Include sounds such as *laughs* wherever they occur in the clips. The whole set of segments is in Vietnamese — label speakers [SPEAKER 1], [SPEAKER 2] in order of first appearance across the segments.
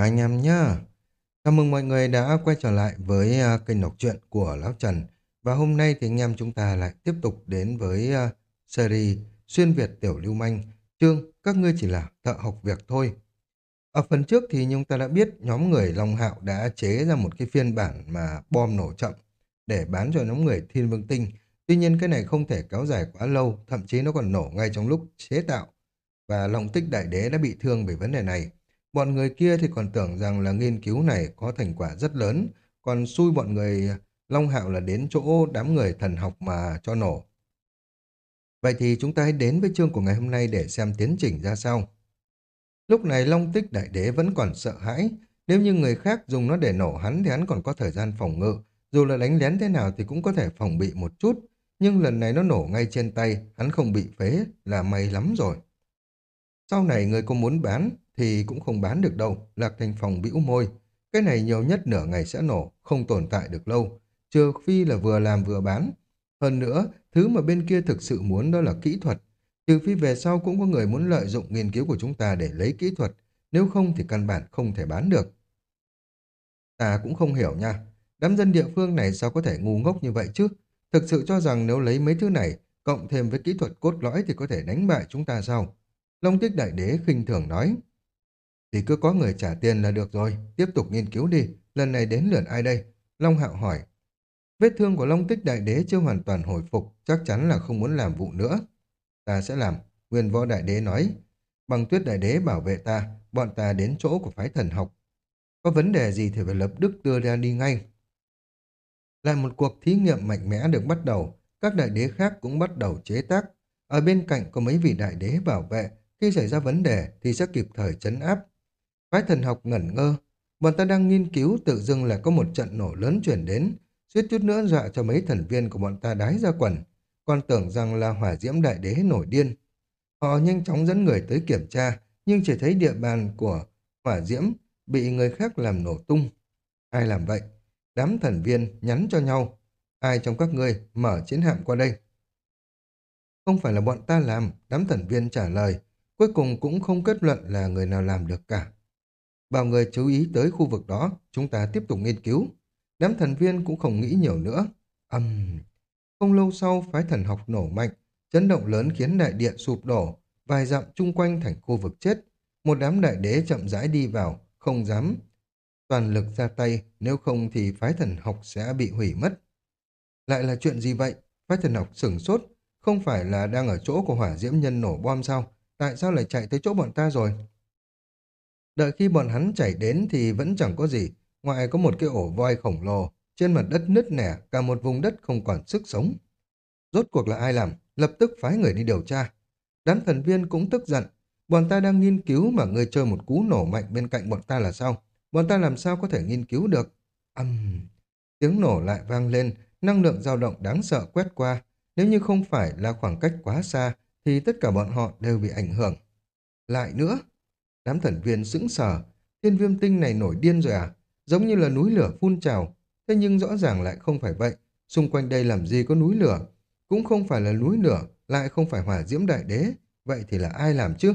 [SPEAKER 1] Anh em nhá. Chào mừng mọi người đã quay trở lại với uh, kênh đọc truyện của Lão Trần. Và hôm nay thì anh em chúng ta lại tiếp tục đến với uh, series Xuyên Việt Tiểu Lưu Manh, chương Các ngươi chỉ là thợ học việc thôi. Ở phần trước thì chúng ta đã biết nhóm người Long Hạo đã chế ra một cái phiên bản mà bom nổ chậm để bán cho nhóm người Thiên Vương Tinh. Tuy nhiên cái này không thể kéo dài quá lâu, thậm chí nó còn nổ ngay trong lúc chế tạo. Và Long Tích Đại Đế đã bị thương bởi vấn đề này. Bọn người kia thì còn tưởng rằng là nghiên cứu này có thành quả rất lớn, còn xui bọn người Long Hạo là đến chỗ đám người thần học mà cho nổ. Vậy thì chúng ta hãy đến với chương của ngày hôm nay để xem tiến trình ra sao. Lúc này Long Tích Đại Đế vẫn còn sợ hãi, nếu như người khác dùng nó để nổ hắn thì hắn còn có thời gian phòng ngự, dù là đánh lén thế nào thì cũng có thể phòng bị một chút, nhưng lần này nó nổ ngay trên tay, hắn không bị phế là may lắm rồi. Sau này người có muốn bán thì cũng không bán được đâu, Lạc Thành Phòng bĩu môi. Cái này nhiều nhất nửa ngày sẽ nổ, không tồn tại được lâu, trừ phi là vừa làm vừa bán. Hơn nữa, thứ mà bên kia thực sự muốn đó là kỹ thuật. Trừ phi về sau cũng có người muốn lợi dụng nghiên cứu của chúng ta để lấy kỹ thuật, nếu không thì căn bản không thể bán được. Ta cũng không hiểu nha, đám dân địa phương này sao có thể ngu ngốc như vậy chứ? Thực sự cho rằng nếu lấy mấy thứ này, cộng thêm với kỹ thuật cốt lõi thì có thể đánh bại chúng ta sao? Long tích đại đế khinh thường nói. Thì cứ có người trả tiền là được rồi, tiếp tục nghiên cứu đi, lần này đến lượt ai đây? Long Hạo hỏi. Vết thương của Long Tích Đại Đế chưa hoàn toàn hồi phục, chắc chắn là không muốn làm vụ nữa. Ta sẽ làm, Nguyên Võ Đại Đế nói. Bằng tuyết Đại Đế bảo vệ ta, bọn ta đến chỗ của phái thần học. Có vấn đề gì thì phải lập tức đưa ra đi ngay. Lại một cuộc thí nghiệm mạnh mẽ được bắt đầu, các đại đế khác cũng bắt đầu chế tác. Ở bên cạnh có mấy vị đại đế bảo vệ, khi xảy ra vấn đề thì sẽ kịp thời chấn áp, Phái thần học ngẩn ngơ, bọn ta đang nghiên cứu tự dưng là có một trận nổ lớn chuyển đến, suýt chút nữa dọa cho mấy thần viên của bọn ta đái ra quần, còn tưởng rằng là hỏa diễm đại đế nổi điên. Họ nhanh chóng dẫn người tới kiểm tra, nhưng chỉ thấy địa bàn của hỏa diễm bị người khác làm nổ tung. Ai làm vậy? Đám thần viên nhắn cho nhau. Ai trong các ngươi mở chiến hạm qua đây? Không phải là bọn ta làm, đám thần viên trả lời. Cuối cùng cũng không kết luận là người nào làm được cả. Bảo người chú ý tới khu vực đó, chúng ta tiếp tục nghiên cứu. Đám thần viên cũng không nghĩ nhiều nữa. Âm... Uhm. Không lâu sau, phái thần học nổ mạnh, chấn động lớn khiến đại điện sụp đổ, vài dặm chung quanh thành khu vực chết. Một đám đại đế chậm rãi đi vào, không dám toàn lực ra tay, nếu không thì phái thần học sẽ bị hủy mất. Lại là chuyện gì vậy? Phái thần học sửng sốt, không phải là đang ở chỗ của hỏa diễm nhân nổ bom sao? Tại sao lại chạy tới chỗ bọn ta rồi? Đợi khi bọn hắn chảy đến thì vẫn chẳng có gì, ngoài có một cái ổ voi khổng lồ, trên mặt đất nứt nẻ, cả một vùng đất không còn sức sống. Rốt cuộc là ai làm? Lập tức phái người đi điều tra. Đám thần viên cũng tức giận. Bọn ta đang nghiên cứu mà người chơi một cú nổ mạnh bên cạnh bọn ta là sao? Bọn ta làm sao có thể nghiên cứu được? Âm... Uhm. Tiếng nổ lại vang lên, năng lượng dao động đáng sợ quét qua. Nếu như không phải là khoảng cách quá xa, thì tất cả bọn họ đều bị ảnh hưởng. Lại nữa, Đám thần viên sững sờ, thiên viêm tinh này nổi điên rồi à? Giống như là núi lửa phun trào. Thế nhưng rõ ràng lại không phải vậy. Xung quanh đây làm gì có núi lửa? Cũng không phải là núi lửa, lại không phải hỏa diễm đại đế. Vậy thì là ai làm chứ?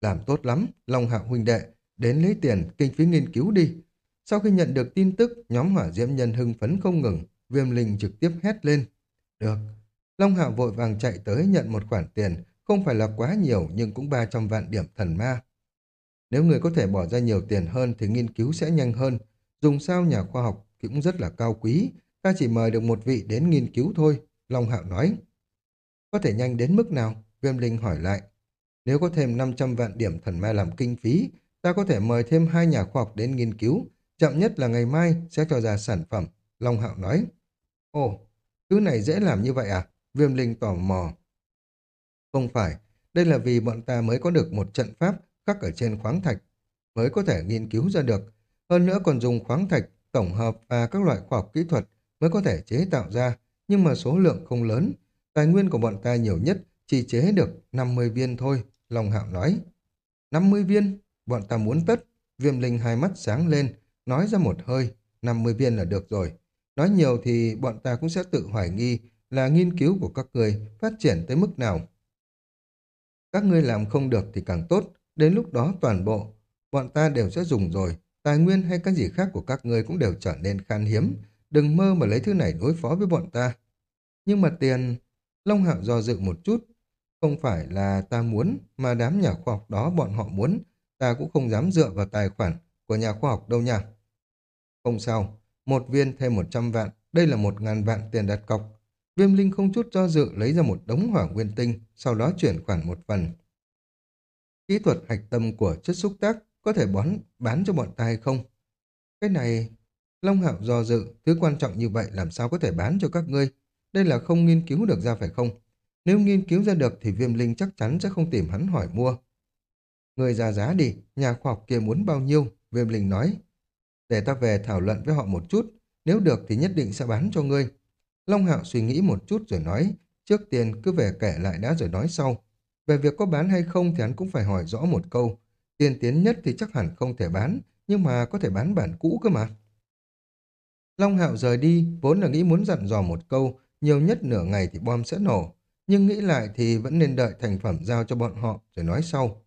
[SPEAKER 1] Làm tốt lắm, Long Hạo huynh đệ, đến lấy tiền, kinh phí nghiên cứu đi. Sau khi nhận được tin tức, nhóm hỏa diễm nhân hưng phấn không ngừng, viêm linh trực tiếp hét lên. Được. Long Hạo vội vàng chạy tới nhận một khoản tiền, không phải là quá nhiều nhưng cũng 300 vạn điểm thần ma. Nếu người có thể bỏ ra nhiều tiền hơn thì nghiên cứu sẽ nhanh hơn. Dùng sao nhà khoa học cũng rất là cao quý. Ta chỉ mời được một vị đến nghiên cứu thôi, Long Hạo nói. Có thể nhanh đến mức nào? Viêm Linh hỏi lại. Nếu có thêm 500 vạn điểm thần ma làm kinh phí, ta có thể mời thêm hai nhà khoa học đến nghiên cứu. Chậm nhất là ngày mai sẽ cho ra sản phẩm, Long Hạo nói. Ồ, thứ này dễ làm như vậy à? Viêm Linh tò mò. Không phải, đây là vì bọn ta mới có được một trận pháp khắc ở trên khoáng thạch, mới có thể nghiên cứu ra được. Hơn nữa còn dùng khoáng thạch, tổng hợp và các loại khoa học kỹ thuật mới có thể chế tạo ra, nhưng mà số lượng không lớn. Tài nguyên của bọn ta nhiều nhất chỉ chế được 50 viên thôi, Long Hạo nói. 50 viên? Bọn ta muốn tất. Viêm linh hai mắt sáng lên, nói ra một hơi, 50 viên là được rồi. Nói nhiều thì bọn ta cũng sẽ tự hoài nghi là nghiên cứu của các người phát triển tới mức nào. Các ngươi làm không được thì càng tốt, đến lúc đó toàn bộ bọn ta đều sẽ dùng rồi. Tài nguyên hay cái gì khác của các ngươi cũng đều trở nên khan hiếm. Đừng mơ mà lấy thứ này đối phó với bọn ta. Nhưng mà tiền... Long Hạo do dự một chút. Không phải là ta muốn, mà đám nhà khoa học đó bọn họ muốn. Ta cũng không dám dựa vào tài khoản của nhà khoa học đâu nha. Không sao, một viên thêm một trăm vạn, đây là một ngàn vạn tiền đặt cọc. Viêm Linh không chút do dự lấy ra một đống hỏa nguyên tinh, sau đó chuyển khoản một phần. Kỹ thuật hạch tâm của chất xúc tác có thể bón bán cho bọn ta hay không? Cái này, Long Hạo do dự, thứ quan trọng như vậy làm sao có thể bán cho các ngươi? Đây là không nghiên cứu được ra phải không? Nếu nghiên cứu ra được thì viêm linh chắc chắn sẽ không tìm hắn hỏi mua. Người ra giá đi, nhà khoa học kia muốn bao nhiêu? Viêm linh nói. Để ta về thảo luận với họ một chút, nếu được thì nhất định sẽ bán cho ngươi. Long Hạo suy nghĩ một chút rồi nói, trước tiên cứ về kể lại đã rồi nói sau. Về việc có bán hay không thì hắn cũng phải hỏi rõ một câu. Tiền tiến nhất thì chắc hẳn không thể bán, nhưng mà có thể bán bản cũ cơ mà. Long Hạo rời đi, vốn là nghĩ muốn dặn dò một câu, nhiều nhất nửa ngày thì bom sẽ nổ. Nhưng nghĩ lại thì vẫn nên đợi thành phẩm giao cho bọn họ rồi nói sau.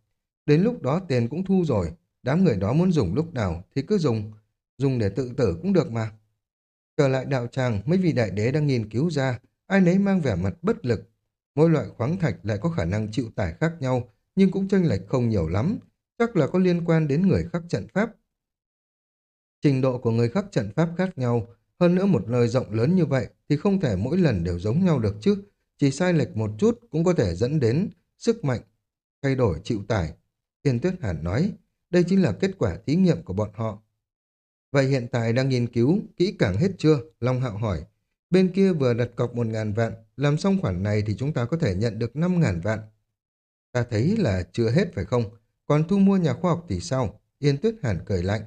[SPEAKER 1] Đến lúc đó tiền cũng thu rồi, đám người đó muốn dùng lúc nào thì cứ dùng, dùng để tự tử cũng được mà. Trở lại đạo tràng, mấy vị đại đế đang nghiên cứu ra, ai nấy mang vẻ mặt bất lực. Mỗi loại khoáng thạch lại có khả năng chịu tải khác nhau, nhưng cũng chênh lệch không nhiều lắm, chắc là có liên quan đến người khắc trận pháp. Trình độ của người khắc trận pháp khác nhau, hơn nữa một lời rộng lớn như vậy thì không thể mỗi lần đều giống nhau được chứ, chỉ sai lệch một chút cũng có thể dẫn đến sức mạnh, thay đổi chịu tải. Thiên Tuyết Hàn nói, đây chính là kết quả thí nghiệm của bọn họ. Vậy hiện tại đang nghiên cứu kỹ càng hết chưa? Long Hạo hỏi. Bên kia vừa đặt cọc một ngàn vạn, làm xong khoản này thì chúng ta có thể nhận được năm ngàn vạn. Ta thấy là chưa hết phải không? Còn thu mua nhà khoa học thì sao? Yên Tuyết Hàn cười lạnh.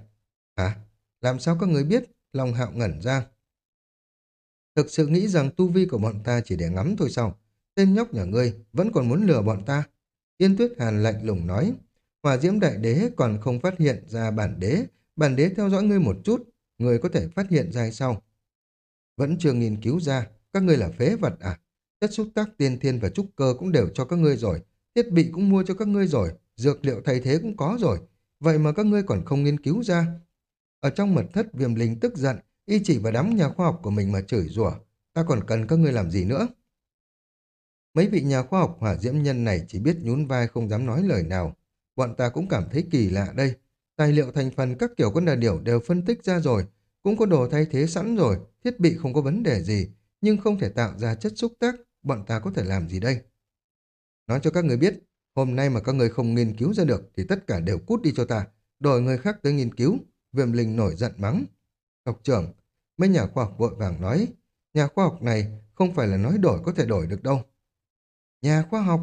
[SPEAKER 1] Hả? Làm sao các người biết? Long Hạo ngẩn ra. Thực sự nghĩ rằng tu vi của bọn ta chỉ để ngắm thôi sao? Tên nhóc nhà ngươi vẫn còn muốn lừa bọn ta. Yên Tuyết Hàn lạnh lùng nói. Hòa diễm đại đế còn không phát hiện ra bản đế bản đế theo dõi ngươi một chút, ngươi có thể phát hiện ra hay? Vẫn chưa nghiên cứu ra, các ngươi là phế vật à? Chất xúc tác tiên thiên và trúc cơ cũng đều cho các ngươi rồi, thiết bị cũng mua cho các ngươi rồi, dược liệu thay thế cũng có rồi, vậy mà các ngươi còn không nghiên cứu ra. Ở trong mật thất viêm linh tức giận, y chỉ vào đám nhà khoa học của mình mà chửi rủa, ta còn cần các ngươi làm gì nữa? Mấy vị nhà khoa học hỏa diễm nhân này chỉ biết nhún vai không dám nói lời nào. Bọn ta cũng cảm thấy kỳ lạ đây. Tài liệu thành phần các kiểu con đà điểu đều phân tích ra rồi, cũng có đồ thay thế sẵn rồi, thiết bị không có vấn đề gì, nhưng không thể tạo ra chất xúc tác, bọn ta có thể làm gì đây? Nói cho các người biết, hôm nay mà các người không nghiên cứu ra được thì tất cả đều cút đi cho ta, đổi người khác tới nghiên cứu. Viêm linh nổi giận mắng. Học trưởng, mấy nhà khoa học vội vàng nói, nhà khoa học này không phải là nói đổi có thể đổi được đâu. Nhà khoa học,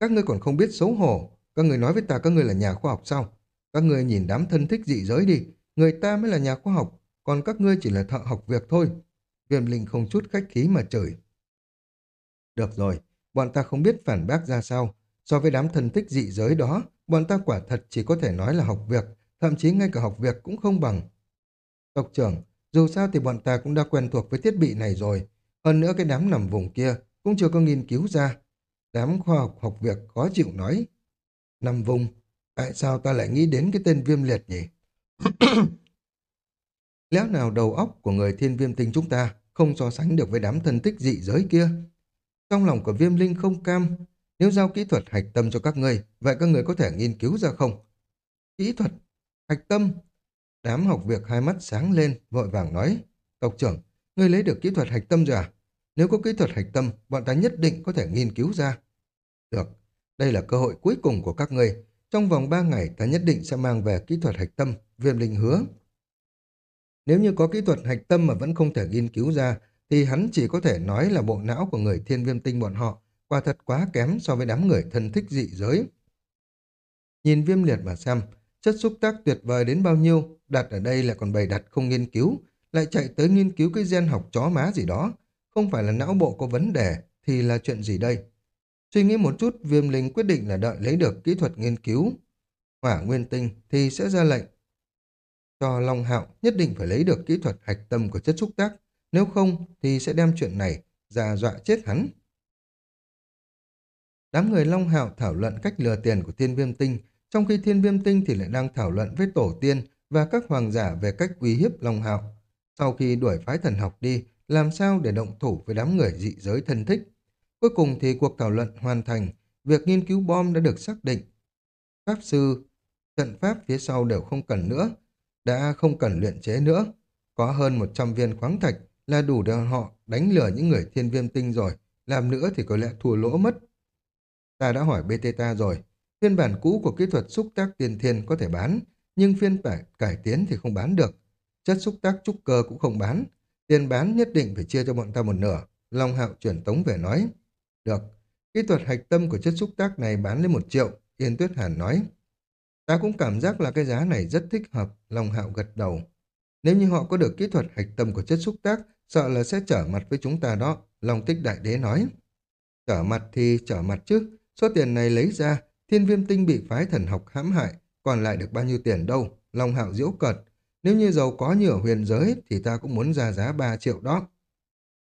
[SPEAKER 1] các ngươi còn không biết xấu hổ, các người nói với ta các người là nhà khoa học sao? Các ngươi nhìn đám thân thích dị giới đi, người ta mới là nhà khoa học, còn các ngươi chỉ là thợ học việc thôi. Viêm linh không chút khách khí mà chửi. Được rồi, bọn ta không biết phản bác ra sao. So với đám thân thích dị giới đó, bọn ta quả thật chỉ có thể nói là học việc, thậm chí ngay cả học việc cũng không bằng. Tộc trưởng, dù sao thì bọn ta cũng đã quen thuộc với thiết bị này rồi. Hơn nữa cái đám nằm vùng kia cũng chưa có nghiên cứu ra. Đám khoa học học việc khó chịu nói. Nằm vùng, Tại sao ta lại nghĩ đến cái tên viêm liệt nhỉ? *coughs* Léo nào đầu óc của người thiên viêm tinh chúng ta không so sánh được với đám thân tích dị giới kia? Trong lòng của viêm linh không cam, nếu giao kỹ thuật hạch tâm cho các ngươi, vậy các người có thể nghiên cứu ra không? Kỹ thuật, hạch tâm. Đám học việc hai mắt sáng lên, vội vàng nói. Tộc trưởng, ngươi lấy được kỹ thuật hạch tâm rồi à? Nếu có kỹ thuật hạch tâm, bọn ta nhất định có thể nghiên cứu ra. Được, đây là cơ hội cuối cùng của các ngươi. Trong vòng 3 ngày ta nhất định sẽ mang về kỹ thuật hạch tâm, viêm linh hứa. Nếu như có kỹ thuật hạch tâm mà vẫn không thể nghiên cứu ra, thì hắn chỉ có thể nói là bộ não của người thiên viêm tinh bọn họ, quả thật quá kém so với đám người thân thích dị giới. Nhìn viêm liệt mà xem, chất xúc tác tuyệt vời đến bao nhiêu, đặt ở đây lại còn bày đặt không nghiên cứu, lại chạy tới nghiên cứu cái gen học chó má gì đó, không phải là não bộ có vấn đề, thì là chuyện gì đây? Suy nghĩ một chút, viêm linh quyết định là đợi lấy được kỹ thuật nghiên cứu hỏa nguyên tinh thì sẽ ra lệnh. Cho Long Hạo nhất định phải lấy được kỹ thuật hạch tâm của chất xúc tác, nếu không thì sẽ đem chuyện này ra dọa chết hắn. Đám người Long Hạo thảo luận cách lừa tiền của thiên viêm tinh, trong khi thiên viêm tinh thì lại đang thảo luận với tổ tiên và các hoàng giả về cách uy hiếp Long Hạo. Sau khi đuổi phái thần học đi, làm sao để động thủ với đám người dị giới thân thích. Cuối cùng thì cuộc thảo luận hoàn thành, việc nghiên cứu bom đã được xác định. Pháp sư, trận pháp phía sau đều không cần nữa, đã không cần luyện chế nữa. Có hơn 100 viên khoáng thạch là đủ để họ đánh lừa những người thiên viêm tinh rồi, làm nữa thì có lẽ thua lỗ mất. Ta đã hỏi Beta rồi, phiên bản cũ của kỹ thuật xúc tác tiền thiên có thể bán, nhưng phiên bản cải tiến thì không bán được. Chất xúc tác trúc cơ cũng không bán, tiền bán nhất định phải chia cho bọn ta một nửa. Long Hạo chuyển tống về nói. Được, kỹ thuật hạch tâm của chất xúc tác này bán lên một triệu, Yên Tuyết Hàn nói. Ta cũng cảm giác là cái giá này rất thích hợp, Long Hạo gật đầu. Nếu như họ có được kỹ thuật hạch tâm của chất xúc tác, sợ là sẽ trở mặt với chúng ta đó, Long Tích Đại Đế nói. Trở mặt thì trở mặt chứ, số tiền này lấy ra, thiên viêm tinh bị phái thần học hãm hại, còn lại được bao nhiêu tiền đâu, Long Hạo diễu cợt. Nếu như giàu có như ở huyền giới thì ta cũng muốn ra giá 3 triệu đó.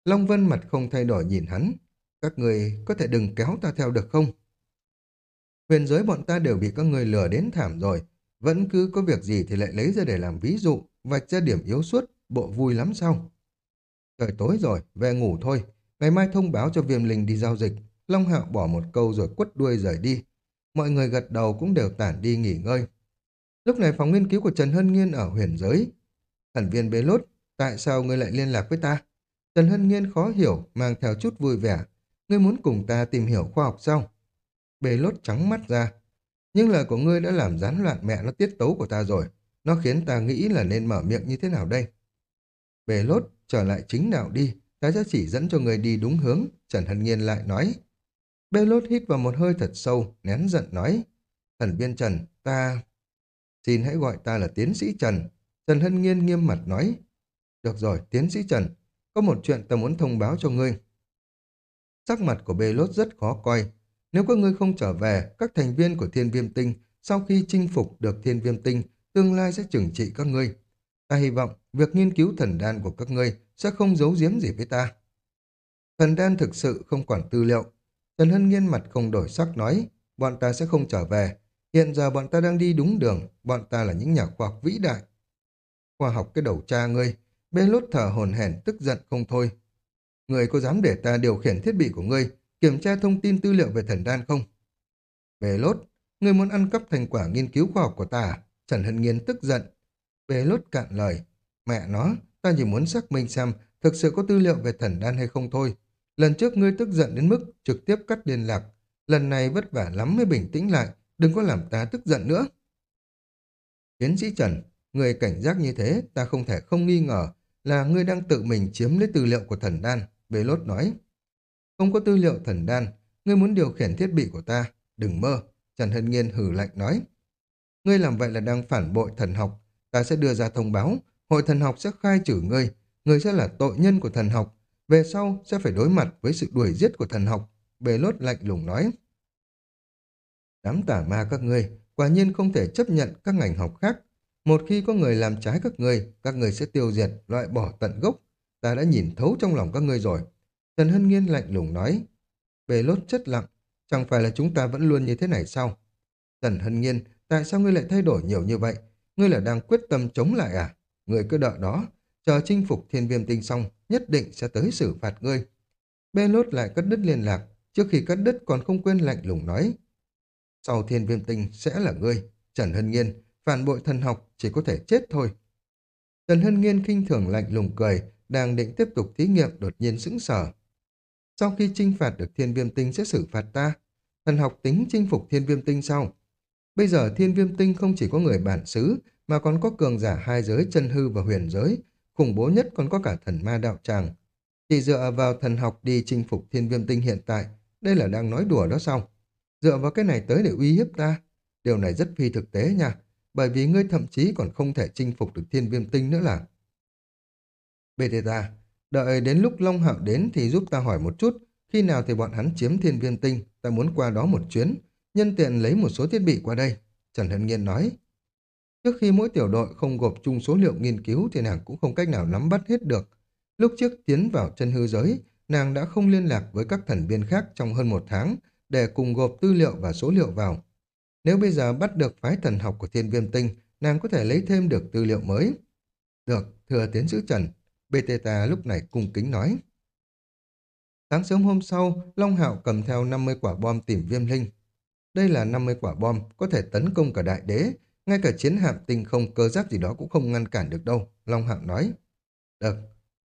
[SPEAKER 1] Long Vân mặt không thay đổi nhìn hắn. Các người có thể đừng kéo ta theo được không? Huyền giới bọn ta đều bị các người lừa đến thảm rồi. Vẫn cứ có việc gì thì lại lấy ra để làm ví dụ, vạch ra điểm yếu suất, bộ vui lắm sao? Trời tối rồi, về ngủ thôi. Ngày mai thông báo cho viêm linh đi giao dịch. Long Hạo bỏ một câu rồi quất đuôi rời đi. Mọi người gật đầu cũng đều tản đi nghỉ ngơi. Lúc này phòng nghiên cứu của Trần Hân Nghiên ở huyền giới. Thần viên bế lốt, tại sao ngươi lại liên lạc với ta? Trần Hân Nghiên khó hiểu, mang theo chút vui vẻ. Ngươi muốn cùng ta tìm hiểu khoa học sao? Bê lốt trắng mắt ra. Nhưng lời của ngươi đã làm gián loạn mẹ nó tiết tấu của ta rồi. Nó khiến ta nghĩ là nên mở miệng như thế nào đây? Bê lốt, trở lại chính đạo đi. Ta sẽ chỉ dẫn cho ngươi đi đúng hướng. Trần Hân Nghiên lại nói. Bê lốt hít vào một hơi thật sâu, nén giận nói. Thần viên Trần, ta... Xin hãy gọi ta là tiến sĩ Trần. Trần Hân Nghiên nghiêm mặt nói. Được rồi, tiến sĩ Trần, có một chuyện ta muốn thông báo cho ngươi. Sắc mặt của bê lốt rất khó coi. Nếu các ngươi không trở về, các thành viên của thiên viêm tinh sau khi chinh phục được thiên viêm tinh, tương lai sẽ trừng trị các ngươi. Ta hy vọng việc nghiên cứu thần đan của các ngươi sẽ không giấu giếm gì với ta. Thần đan thực sự không quản tư liệu. Trần Hân Nghiên mặt không đổi sắc nói, bọn ta sẽ không trở về. Hiện giờ bọn ta đang đi đúng đường, bọn ta là những nhà khoa học vĩ đại. Khoa học cái đầu cha ngươi, bê lốt thở hồn hển tức giận không thôi. Người có dám để ta điều khiển thiết bị của ngươi, kiểm tra thông tin tư liệu về thần đan không? Bề lốt, ngươi muốn ăn cắp thành quả nghiên cứu khoa học của ta à? Trần Hân Nghiên tức giận. Bề lốt cạn lời. Mẹ nó, ta chỉ muốn xác minh xem thực sự có tư liệu về thần đan hay không thôi. Lần trước ngươi tức giận đến mức trực tiếp cắt liên lạc. Lần này vất vả lắm mới bình tĩnh lại, đừng có làm ta tức giận nữa. Tiến sĩ Trần, người cảnh giác như thế, ta không thể không nghi ngờ là ngươi đang tự mình chiếm lấy tư liệu của thần đan. Bê lốt nói. Không có tư liệu thần đan, ngươi muốn điều khiển thiết bị của ta, đừng mơ. Trần Hân Nghiên hử lạnh nói. Ngươi làm vậy là đang phản bội thần học, ta sẽ đưa ra thông báo, hội thần học sẽ khai trừ ngươi, ngươi sẽ là tội nhân của thần học, về sau sẽ phải đối mặt với sự đuổi giết của thần học. Bê lốt lạnh lùng nói. Đám tả ma các ngươi, quả nhiên không thể chấp nhận các ngành học khác. Một khi có người làm trái các ngươi, các ngươi sẽ tiêu diệt, loại bỏ tận gốc. Ta đã nhìn thấu trong lòng các ngươi rồi. Trần Hân Nghiên lạnh lùng nói. Bề lốt chất lặng, chẳng phải là chúng ta vẫn luôn như thế này sao? Trần Hân Nghiên, tại sao ngươi lại thay đổi nhiều như vậy? Ngươi là đang quyết tâm chống lại à? Ngươi cứ đợi đó, chờ chinh phục thiên viêm tinh xong, nhất định sẽ tới xử phạt ngươi. Bê lốt lại cắt đứt liên lạc, trước khi cắt đứt còn không quên lạnh lùng nói. Sau thiên viêm tinh sẽ là ngươi, Trần Hân Nghiên, phản bội thần học chỉ có thể chết thôi. Trần Hân Nghiên khinh thường lạnh lùng cười, đang định tiếp tục thí nghiệm đột nhiên sững sờ. Sau khi trinh phạt được thiên viêm tinh sẽ xử phạt ta. Thần học tính chinh phục thiên viêm tinh sau. Bây giờ thiên viêm tinh không chỉ có người bản xứ, mà còn có cường giả hai giới chân hư và huyền giới. Khủng bố nhất còn có cả thần ma đạo tràng. Chỉ dựa vào thần học đi chinh phục thiên viêm tinh hiện tại, đây là đang nói đùa đó sao? Dựa vào cái này tới để uy hiếp ta. Điều này rất phi thực tế nha, bởi vì ngươi thậm chí còn không thể chinh phục được thiên viêm tinh nữa là. Bethesda, Đợi đến lúc Long Hạo đến thì giúp ta hỏi một chút, khi nào thì bọn hắn chiếm thiên viên tinh, ta muốn qua đó một chuyến, nhân tiện lấy một số thiết bị qua đây. Trần Hân Nghiên nói. Trước khi mỗi tiểu đội không gộp chung số liệu nghiên cứu thì nàng cũng không cách nào nắm bắt hết được. Lúc trước tiến vào chân hư giới, nàng đã không liên lạc với các thần viên khác trong hơn một tháng để cùng gộp tư liệu và số liệu vào. Nếu bây giờ bắt được phái thần học của thiên viêm tinh, nàng có thể lấy thêm được tư liệu mới. Được, thưa tiến sĩ Trần. Beteta lúc này cung kính nói. Sáng sớm hôm sau, Long Hạo cầm theo 50 quả bom tìm viêm linh. Đây là 50 quả bom, có thể tấn công cả đại đế, ngay cả chiến hạm tinh không cơ giáp gì đó cũng không ngăn cản được đâu, Long Hạo nói. Được,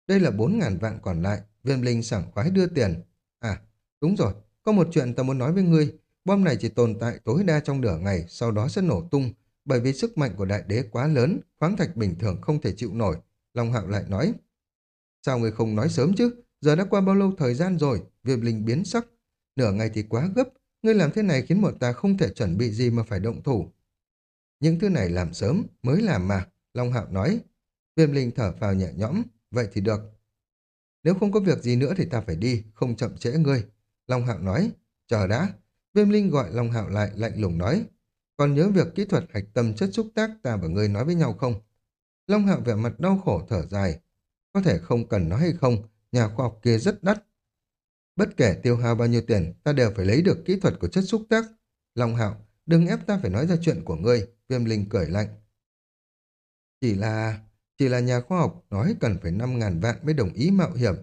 [SPEAKER 1] đây là 4.000 vạn còn lại, viêm linh sảng khoái đưa tiền. À, đúng rồi, có một chuyện ta muốn nói với ngươi, bom này chỉ tồn tại tối đa trong nửa ngày, sau đó sẽ nổ tung, bởi vì sức mạnh của đại đế quá lớn, khoáng thạch bình thường không thể chịu nổi. Long Hạo lại nói, sao người không nói sớm chứ, giờ đã qua bao lâu thời gian rồi, Việp linh biến sắc. Nửa ngày thì quá gấp, ngươi làm thế này khiến bọn ta không thể chuẩn bị gì mà phải động thủ. Những thứ này làm sớm, mới làm mà, Long Hạo nói. Viêm linh thở phào nhẹ nhõm, vậy thì được. Nếu không có việc gì nữa thì ta phải đi, không chậm trễ ngươi. Long Hạo nói, chờ đã. Viêm linh gọi Long Hạo lại, lạnh lùng nói. Còn nhớ việc kỹ thuật hạch tâm chất xúc tác ta và ngươi nói với nhau không? Long Hạo vẻ mặt đau khổ thở dài. Có thể không cần nói hay không, nhà khoa học kia rất đắt. Bất kể tiêu hao bao nhiêu tiền, ta đều phải lấy được kỹ thuật của chất xúc tác. Long Hạo, đừng ép ta phải nói ra chuyện của ngươi. Viêm linh cười lạnh. Chỉ là... Chỉ là nhà khoa học nói cần phải 5.000 vạn mới đồng ý mạo hiểm.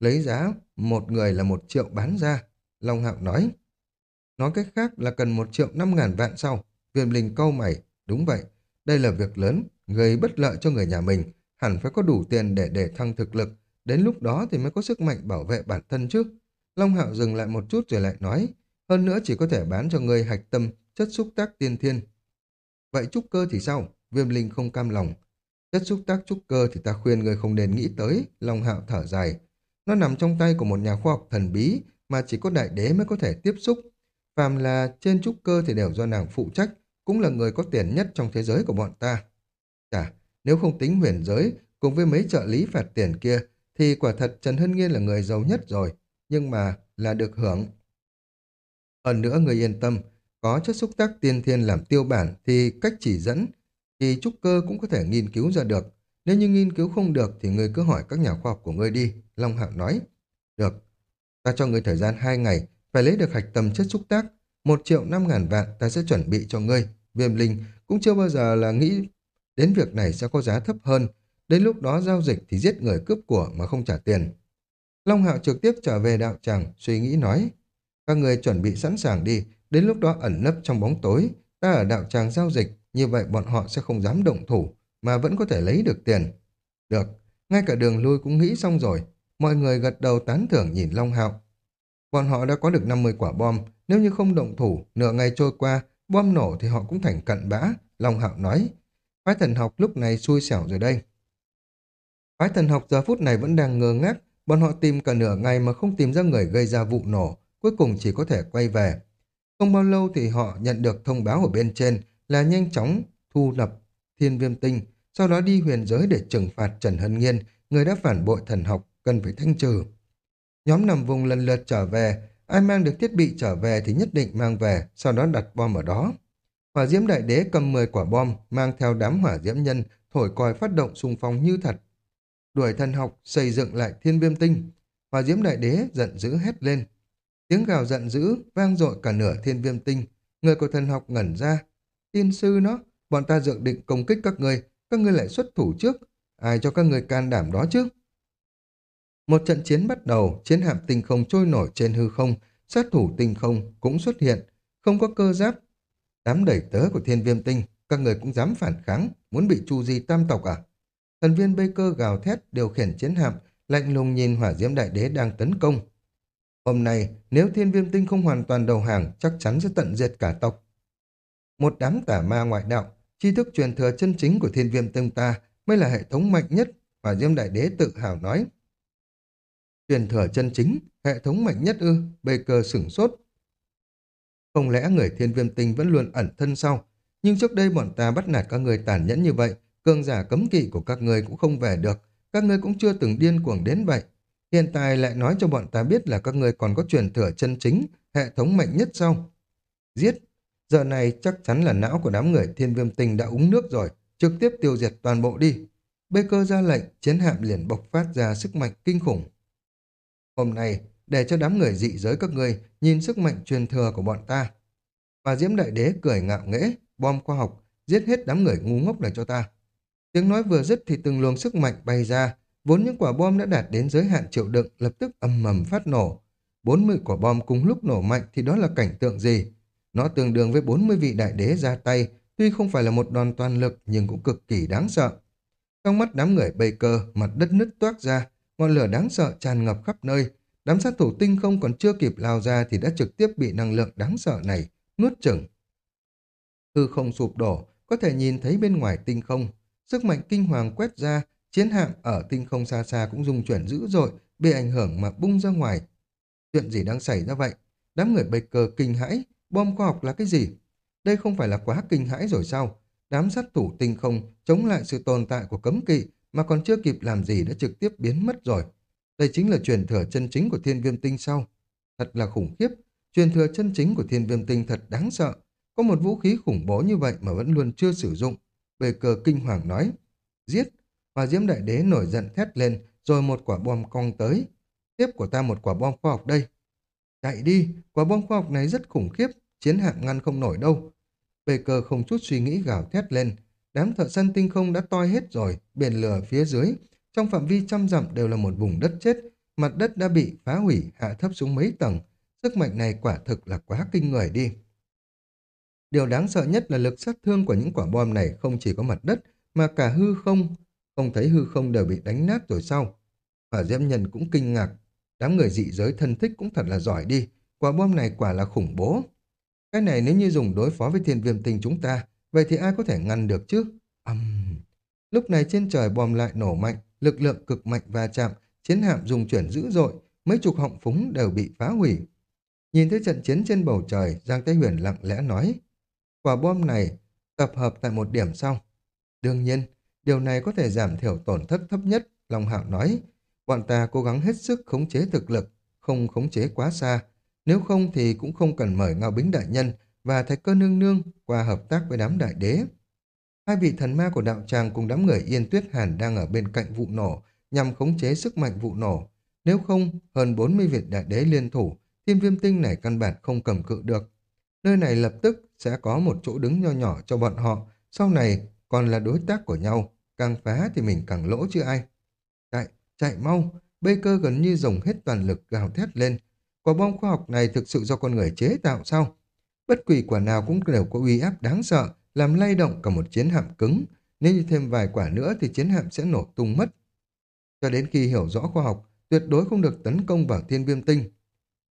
[SPEAKER 1] Lấy giá một người là một triệu bán ra. Long Hạo nói. Nói cách khác là cần một triệu 5.000 vạn sau. Viêm linh câu mày. Đúng vậy. Đây là việc lớn. Gây bất lợi cho người nhà mình. Hẳn phải có đủ tiền để để thăng thực lực. Đến lúc đó thì mới có sức mạnh bảo vệ bản thân chứ. Long Hạo dừng lại một chút rồi lại nói. Hơn nữa chỉ có thể bán cho người hạch tâm chất xúc tác tiên thiên Vậy trúc cơ thì sao? Viêm linh không cam lòng. Chất xúc tác trúc cơ thì ta khuyên người không nên nghĩ tới, Long Hạo thở dài. Nó nằm trong tay của một nhà khoa học thần bí mà chỉ có đại đế mới có thể tiếp xúc. Phàm là trên trúc cơ thì đều do nàng phụ trách, cũng là người có tiền nhất trong thế giới của bọn ta. Chà, nếu không tính huyền giới, cùng với mấy trợ lý phạt tiền kia, thì quả thật Trần Hân Nghiên là người giàu nhất rồi, nhưng mà là được hưởng. Hơn nữa người yên tâm, có chất xúc tác tiên thiên làm tiêu bản thì cách chỉ dẫn thì trúc cơ cũng có thể nghiên cứu ra được. Nếu như nghiên cứu không được thì ngươi cứ hỏi các nhà khoa học của ngươi đi, Long Hạo nói. Được, ta cho ngươi thời gian 2 ngày, phải lấy được hạch tâm chất xúc tác. Một triệu năm ngàn vạn ta sẽ chuẩn bị cho ngươi. Viêm linh cũng chưa bao giờ là nghĩ đến việc này sẽ có giá thấp hơn. Đến lúc đó giao dịch thì giết người cướp của mà không trả tiền. Long Hạo trực tiếp trở về đạo tràng, suy nghĩ nói. Các người chuẩn bị sẵn sàng đi, Đến lúc đó ẩn nấp trong bóng tối, ta ở đạo tràng giao dịch, như vậy bọn họ sẽ không dám động thủ, mà vẫn có thể lấy được tiền. Được, ngay cả đường lui cũng nghĩ xong rồi. Mọi người gật đầu tán thưởng nhìn Long Hạo. Bọn họ đã có được 50 quả bom, nếu như không động thủ, nửa ngày trôi qua, bom nổ thì họ cũng thành cận bã, Long Hạo nói. Phái thần học lúc này xui xẻo rồi đây. Phái thần học giờ phút này vẫn đang ngơ ngác, bọn họ tìm cả nửa ngày mà không tìm ra người gây ra vụ nổ, cuối cùng chỉ có thể quay về. Không bao lâu thì họ nhận được thông báo ở bên trên là nhanh chóng thu lập thiên viêm tinh, sau đó đi huyền giới để trừng phạt Trần Hân Nghiên, người đã phản bội thần học, cần phải thanh trừ. Nhóm nằm vùng lần lượt trở về, ai mang được thiết bị trở về thì nhất định mang về, sau đó đặt bom ở đó. Hỏa diễm đại đế cầm 10 quả bom, mang theo đám hỏa diễm nhân, thổi còi phát động xung phong như thật. Đuổi thần học, xây dựng lại thiên viêm tinh. Hỏa diễm đại đế giận dữ hét lên. Tiếng gào giận dữ, vang dội cả nửa thiên viêm tinh. Người của thần học ngẩn ra. Tiên sư nó, bọn ta dự định công kích các ngươi, các ngươi lại xuất thủ trước. Ai cho các ngươi can đảm đó chứ? Một trận chiến bắt đầu, chiến hạm tinh không trôi nổi trên hư không, sát thủ tinh không cũng xuất hiện, không có cơ giáp. Đám đẩy tớ của thiên viêm tinh, các người cũng dám phản kháng, muốn bị chu di tam tộc à? Thần viên Baker gào thét điều khiển chiến hạm, lạnh lùng nhìn hỏa diễm đại đế đang tấn công. Hôm nay, nếu thiên viêm tinh không hoàn toàn đầu hàng, chắc chắn sẽ tận diệt cả tộc. Một đám tả ma ngoại đạo, tri thức truyền thừa chân chính của thiên viêm tinh ta mới là hệ thống mạnh nhất, và Diêm Đại Đế tự hào nói. Truyền thừa chân chính, hệ thống mạnh nhất ư, bê cơ sửng sốt. Không lẽ người thiên viêm tinh vẫn luôn ẩn thân sau? Nhưng trước đây bọn ta bắt nạt các người tàn nhẫn như vậy, cường giả cấm kỵ của các người cũng không về được, các người cũng chưa từng điên cuồng đến vậy. Hiện tại lại nói cho bọn ta biết là các người còn có truyền thừa chân chính, hệ thống mạnh nhất sau. Giết! Giờ này chắc chắn là não của đám người thiên viêm tinh đã uống nước rồi, trực tiếp tiêu diệt toàn bộ đi. Bê cơ ra lệnh, chiến hạm liền bộc phát ra sức mạnh kinh khủng. Hôm nay, để cho đám người dị giới các ngươi nhìn sức mạnh truyền thừa của bọn ta. và diễm đại đế cười ngạo nghễ, bom khoa học, giết hết đám người ngu ngốc này cho ta. Tiếng nói vừa dứt thì từng luồng sức mạnh bay ra, vốn những quả bom đã đạt đến giới hạn chịu đựng lập tức âm mầm phát nổ. 40 quả bom cùng lúc nổ mạnh thì đó là cảnh tượng gì? Nó tương đương với 40 vị đại đế ra tay, tuy không phải là một đòn toàn lực nhưng cũng cực kỳ đáng sợ. Trong mắt đám người bầy cơ, mặt đất nứt toát ra, ngọn lửa đáng sợ tràn ngập khắp nơi. Đám sát thủ tinh không còn chưa kịp lao ra thì đã trực tiếp bị năng lượng đáng sợ này nuốt chửng. Hư không sụp đổ, có thể nhìn thấy bên ngoài tinh không. Sức mạnh kinh hoàng quét ra, chiến hạm ở tinh không xa xa cũng rung chuyển dữ dội, bị ảnh hưởng mà bung ra ngoài. Chuyện gì đang xảy ra vậy? Đám người bạch cờ kinh hãi, bom khoa học là cái gì? Đây không phải là quá kinh hãi rồi sao? Đám sát thủ tinh không chống lại sự tồn tại của cấm kỵ mà còn chưa kịp làm gì đã trực tiếp biến mất rồi. Đây chính là truyền thừa chân chính của thiên viêm tinh sau. Thật là khủng khiếp, truyền thừa chân chính của thiên viêm tinh thật đáng sợ. Có một vũ khí khủng bố như vậy mà vẫn luôn chưa sử dụng. Bề cờ kinh hoàng nói, giết. Hòa diễm đại đế nổi giận thét lên, rồi một quả bom cong tới. Tiếp của ta một quả bom khoa học đây. Chạy đi, quả bom khoa học này rất khủng khiếp, chiến hạm ngăn không nổi đâu. Bề cờ không chút suy nghĩ gào thét lên. Đám thợ săn tinh không đã toi hết rồi, biển lửa phía dưới. Trong phạm vi trăm dặm đều là một vùng đất chết. Mặt đất đã bị phá hủy, hạ thấp xuống mấy tầng. Sức mạnh này quả thực là quá kinh người đi. Điều đáng sợ nhất là lực sát thương của những quả bom này không chỉ có mặt đất, mà cả hư không. Không thấy hư không đều bị đánh nát rồi sau Hỏa diễm nhân cũng kinh ngạc. Đám người dị giới thân thích cũng thật là giỏi đi. Quả bom này quả là khủng bố. Cái này nếu như dùng đối phó với thiên viêm tinh chúng ta, vậy thì ai có thể ngăn được chứ? Âm... Um... Lúc này trên trời bom lại nổ mạnh, lực lượng cực mạnh va chạm, chiến hạm dùng chuyển dữ dội, mấy chục họng phúng đều bị phá hủy. Nhìn thấy trận chiến trên bầu trời, Giang Thái Huyền lặng lẽ nói, quả bom này tập hợp tại một điểm xong. Đương nhiên, điều này có thể giảm thiểu tổn thất thấp nhất, Long Hạo nói. Bọn ta cố gắng hết sức khống chế thực lực, không khống chế quá xa. Nếu không thì cũng không cần mời Ngao Bính Đại Nhân và Thạch Cơ Nương Nương qua hợp tác với đám đại đế. Hai vị thần ma của đạo tràng cùng đám người Yên Tuyết Hàn đang ở bên cạnh vụ nổ nhằm khống chế sức mạnh vụ nổ. Nếu không, hơn 40 vị đại đế liên thủ, thiên viêm tinh này căn bản không cầm cự được. Nơi này lập tức sẽ có một chỗ đứng nho nhỏ cho bọn họ, sau này còn là đối tác của nhau, càng phá thì mình càng lỗ chứ ai. Chạy, chạy mau, Baker gần như dùng hết toàn lực gào thét lên. Quả bom khoa học này thực sự do con người chế tạo sao? Bất kỳ quả nào cũng đều có uy áp đáng sợ, làm lay động cả một chiến hạm cứng. Nếu như thêm vài quả nữa thì chiến hạm sẽ nổ tung mất. Cho đến khi hiểu rõ khoa học, tuyệt đối không được tấn công vào thiên viêm tinh.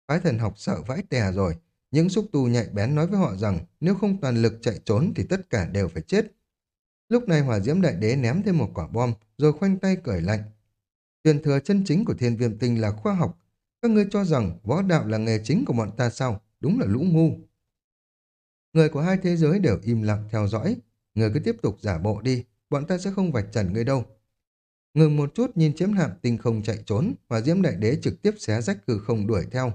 [SPEAKER 1] Phái thần học sợ vãi tè rồi, những xúc tu nhạy bén nói với họ rằng nếu không toàn lực chạy trốn thì tất cả đều phải chết. Lúc này hỏa diễm đại đế ném thêm một quả bom rồi khoanh tay cởi lạnh. Truyền thừa chân chính của thiên viêm tinh là khoa học. Các ngươi cho rằng võ đạo là nghề chính của bọn ta sao? Đúng là lũ ngu. Người của hai thế giới đều im lặng theo dõi. Người cứ tiếp tục giả bộ đi, bọn ta sẽ không vạch trần ngươi đâu. Ngừng một chút nhìn chiếm hạm tinh không chạy trốn, hỏa diễm đại đế trực tiếp xé rách cử không đuổi theo.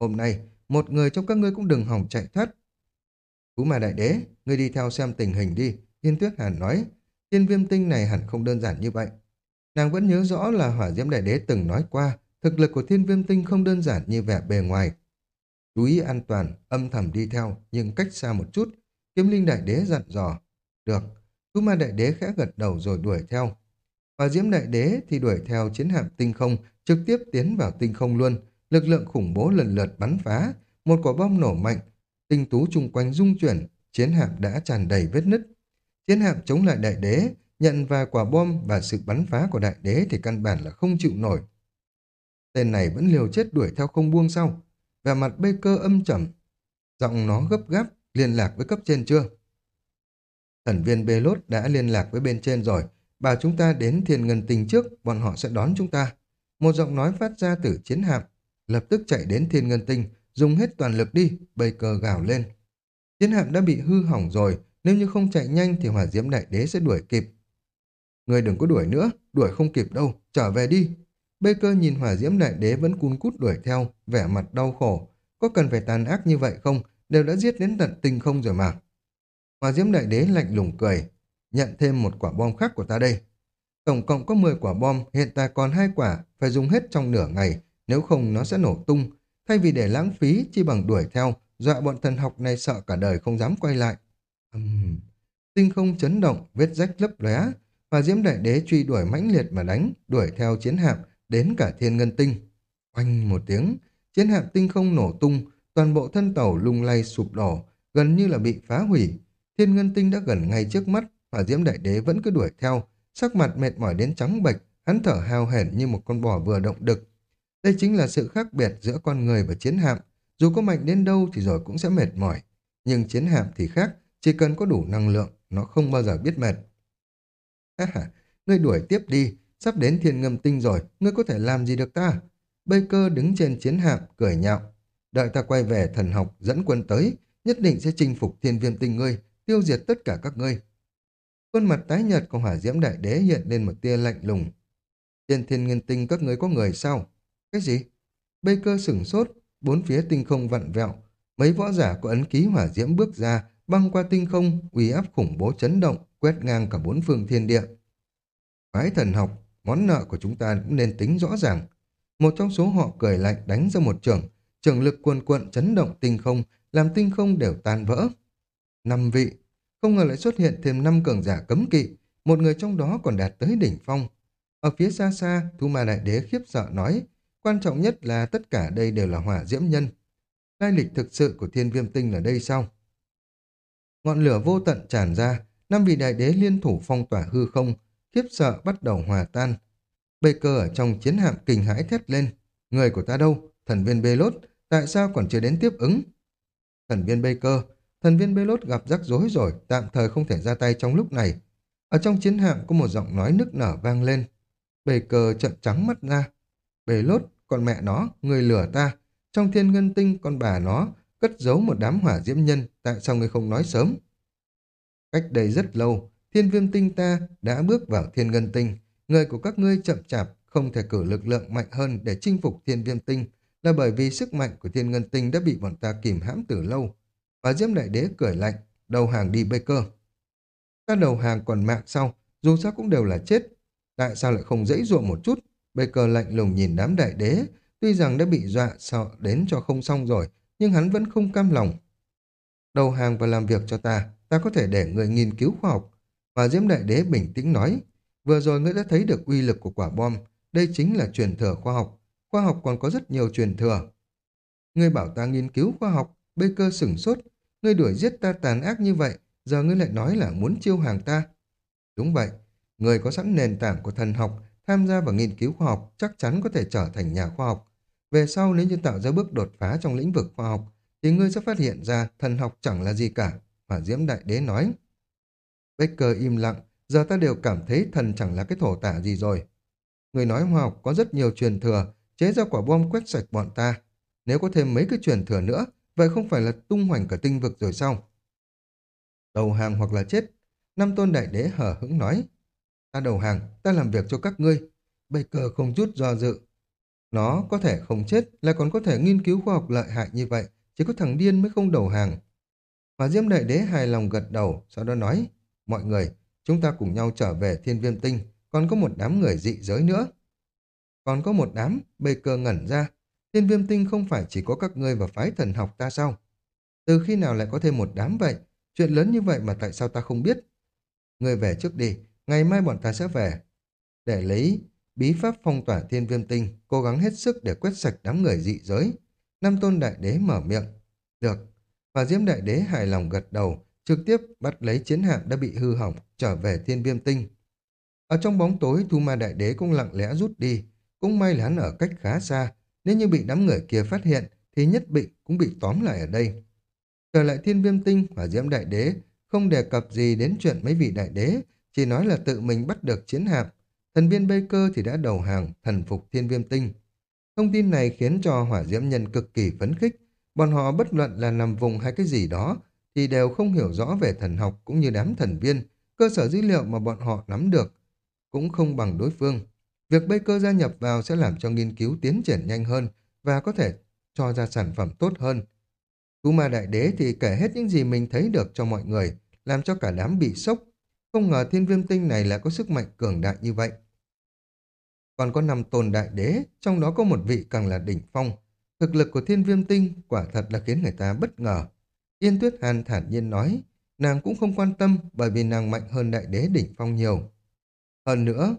[SPEAKER 1] Hôm nay, một người trong các ngươi cũng đừng hỏng chạy thoát. cú mà đại đế, ngươi đi theo xem tình hình đi, Yên Tuyết Hàn nói, thiên viêm tinh này hẳn không đơn giản như vậy. Nàng vẫn nhớ rõ là hỏa diễm đại đế từng nói qua, thực lực của thiên viêm tinh không đơn giản như vẻ bề ngoài. Chú ý an toàn, âm thầm đi theo, nhưng cách xa một chút, kiếm linh đại đế dặn dò. Được, thú ma đại đế khẽ gật đầu rồi đuổi theo. và diễm đại đế thì đuổi theo chiến hạm tinh không, trực tiếp tiến vào tinh không luôn, lực lượng khủng bố lần lượt bắn phá, một quả bom nổ mạnh, tinh tú chung quanh rung chuyển, chiến hạm đã tràn đầy vết nứt. Chiến hạm chống lại đại đế, nhận vài quả bom và sự bắn phá của đại đế thì căn bản là không chịu nổi. Tên này vẫn liều chết đuổi theo không buông sau vẻ mặt bê cơ âm trầm, giọng nó gấp gáp, liên lạc với cấp trên chưa? Thần viên bê lốt đã liên lạc với bên trên rồi, bảo chúng ta đến thiên ngân tình trước, bọn họ sẽ đón chúng ta. Một giọng nói phát ra từ chiến hạm, lập tức chạy đến thiên ngân tinh, dùng hết toàn lực đi, bầy cờ gào lên. Chiến hạm đã bị hư hỏng rồi, nếu như không chạy nhanh thì hỏa diễm đại đế sẽ đuổi kịp. Người đừng có đuổi nữa, đuổi không kịp đâu, trở về đi. Bê cơ nhìn hỏa diễm đại đế vẫn cun cút đuổi theo, vẻ mặt đau khổ. Có cần phải tàn ác như vậy không? Đều đã giết đến tận tinh không rồi mà. Hỏa diễm đại đế lạnh lùng cười. Nhận thêm một quả bom khác của ta đây. Tổng cộng có 10 quả bom, hiện tại còn hai quả, phải dùng hết trong nửa ngày, nếu không nó sẽ nổ tung. Thay vì để lãng phí, chi bằng đuổi theo, dọa bọn thần học này sợ cả đời không dám quay lại. Uhm. Tinh không chấn động, vết rách lấp lóe, và diễm đại đế truy đuổi mãnh liệt mà đánh, đuổi theo chiến hạm đến cả thiên ngân tinh. Oanh một tiếng, chiến hạm tinh không nổ tung, toàn bộ thân tàu lung lay sụp đổ, gần như là bị phá hủy. Thiên ngân tinh đã gần ngay trước mắt, hỏa diễm đại đế vẫn cứ đuổi theo, sắc mặt mệt mỏi đến trắng bệch, hắn thở hào hển như một con bò vừa động đực. Đây chính là sự khác biệt giữa con người và chiến hạm, dù có mạnh đến đâu thì rồi cũng sẽ mệt mỏi. Nhưng chiến hạm thì khác, chỉ cần có đủ năng lượng, nó không bao giờ biết mệt. Ha ha, ngươi đuổi tiếp đi, sắp đến thiên ngâm tinh rồi, ngươi có thể làm gì được ta? Baker đứng trên chiến hạm, cười nhạo. Đợi ta quay về thần học, dẫn quân tới, nhất định sẽ chinh phục thiên viêm tinh ngươi, tiêu diệt tất cả các ngươi. Khuôn mặt tái nhợt của hỏa diễm đại đế hiện lên một tia lạnh lùng. Trên thiên nguyên tinh các ngươi có người sao? Cái gì? Baker sửng sốt, bốn phía tinh không vặn vẹo. Mấy võ giả có ấn ký hỏa diễm bước ra, băng qua tinh không, uy áp khủng bố chấn động, quét ngang cả bốn phương thiên địa. Phái thần học, món nợ của chúng ta cũng nên tính rõ ràng. Một trong số họ cười lạnh đánh ra một trường, trường lực cuồn cuộn chấn động tinh không, làm tinh không đều tan vỡ. Năm vị, không ngờ lại xuất hiện thêm năm cường giả cấm kỵ, một người trong đó còn đạt tới đỉnh phong. Ở phía xa xa, Thu Ma Đại Đế khiếp sợ nói, quan trọng nhất là tất cả đây đều là hỏa diễm nhân. Lai lịch thực sự của thiên viêm tinh là đây sao? Ngọn lửa vô tận tràn ra, năm vị đại đế liên thủ phong tỏa hư không, khiếp sợ bắt đầu hòa tan. Baker ở trong chiến hạm kinh hãi thét lên. Người của ta đâu? Thần viên Belot, tại sao còn chưa đến tiếp ứng? Thần viên Baker, thần viên Belot gặp rắc rối rồi, tạm thời không thể ra tay trong lúc này. Ở trong chiến hạm có một giọng nói nức nở vang lên. Baker trợn trắng mắt ra. Belot, con mẹ nó, người lừa ta. Trong thiên ngân tinh, con bà nó, cất giấu một đám hỏa diễm nhân, tại sao người không nói sớm? Cách đây rất lâu, thiên viêm tinh ta đã bước vào thiên ngân tinh. Người của các ngươi chậm chạp, không thể cử lực lượng mạnh hơn để chinh phục thiên viêm tinh, là bởi vì sức mạnh của thiên ngân tinh đã bị bọn ta kìm hãm từ lâu. Và Diêm Đại Đế cười lạnh, đầu hàng đi Bây cơ. Các đầu hàng còn mạng sau, dù sao cũng đều là chết. Tại sao lại không dãy ruộng một chút? Bây cơ lạnh lùng nhìn đám đại đế, tuy rằng đã bị dọa sợ đến cho không xong rồi, nhưng hắn vẫn không cam lòng. Đầu hàng và làm việc cho ta, ta có thể để người nghiên cứu khoa học. Và Diễm Đại Đế bình tĩnh nói, vừa rồi ngươi đã thấy được uy lực của quả bom, đây chính là truyền thừa khoa học. Khoa học còn có rất nhiều truyền thừa. Ngươi bảo ta nghiên cứu khoa học, bê cơ sửng sốt, ngươi đuổi giết ta tàn ác như vậy, giờ ngươi lại nói là muốn chiêu hàng ta. Đúng vậy, người có sẵn nền tảng của thần học, tham gia vào nghiên cứu khoa học chắc chắn có thể trở thành nhà khoa học. Về sau nếu như tạo ra bước đột phá trong lĩnh vực khoa học, thì ngươi sẽ phát hiện ra thần học chẳng là gì cả, Hỏa Diễm Đại Đế nói. Baker im lặng, giờ ta đều cảm thấy thần chẳng là cái thổ tả gì rồi. Người nói khoa học có rất nhiều truyền thừa, chế ra quả bom quét sạch bọn ta. Nếu có thêm mấy cái truyền thừa nữa, vậy không phải là tung hoành cả tinh vực rồi sao? Đầu hàng hoặc là chết. Năm tôn đại đế hở hững nói. Ta đầu hàng, ta làm việc cho các ngươi. Baker không chút do dự. Nó có thể không chết, lại còn có thể nghiên cứu khoa học lợi hại như vậy. Chỉ có thằng điên mới không đầu hàng. Hòa Diêm Đại Đế hài lòng gật đầu, sau đó nói, mọi người, chúng ta cùng nhau trở về thiên viêm tinh, còn có một đám người dị giới nữa. Còn có một đám, bê cờ ngẩn ra, thiên viêm tinh không phải chỉ có các ngươi và phái thần học ta sao? Từ khi nào lại có thêm một đám vậy? Chuyện lớn như vậy mà tại sao ta không biết? Ngươi về trước đi, ngày mai bọn ta sẽ về. Để lấy bí pháp phong tỏa thiên viêm tinh, cố gắng hết sức để quét sạch đám người dị giới. Nam tôn đại đế mở miệng. Được. Và diễm đại đế hài lòng gật đầu, trực tiếp bắt lấy chiến hạm đã bị hư hỏng, trở về thiên viêm tinh. Ở trong bóng tối, Thu Ma Đại Đế cũng lặng lẽ rút đi. Cũng may là hắn ở cách khá xa, nếu như bị đám người kia phát hiện, thì nhất định cũng bị tóm lại ở đây. Trở lại thiên viêm tinh và diễm đại đế, không đề cập gì đến chuyện mấy vị đại đế, chỉ nói là tự mình bắt được chiến hạm. Thần viên Baker thì đã đầu hàng, thần phục thiên viêm tinh. Thông tin này khiến cho hỏa diễm nhân cực kỳ phấn khích. Bọn họ bất luận là nằm vùng hay cái gì đó, thì đều không hiểu rõ về thần học cũng như đám thần viên. Cơ sở dữ liệu mà bọn họ nắm được cũng không bằng đối phương. Việc Baker gia nhập vào sẽ làm cho nghiên cứu tiến triển nhanh hơn và có thể cho ra sản phẩm tốt hơn. Cú ma đại đế thì kể hết những gì mình thấy được cho mọi người, làm cho cả đám bị sốc. Không ngờ thiên viêm tinh này lại có sức mạnh cường đại như vậy. Còn có năm tôn đại đế, trong đó có một vị càng là đỉnh phong. Thực lực của thiên viêm tinh quả thật là khiến người ta bất ngờ. Yên Tuyết Hàn thản nhiên nói, nàng cũng không quan tâm bởi vì nàng mạnh hơn đại đế đỉnh phong nhiều. Hơn nữa,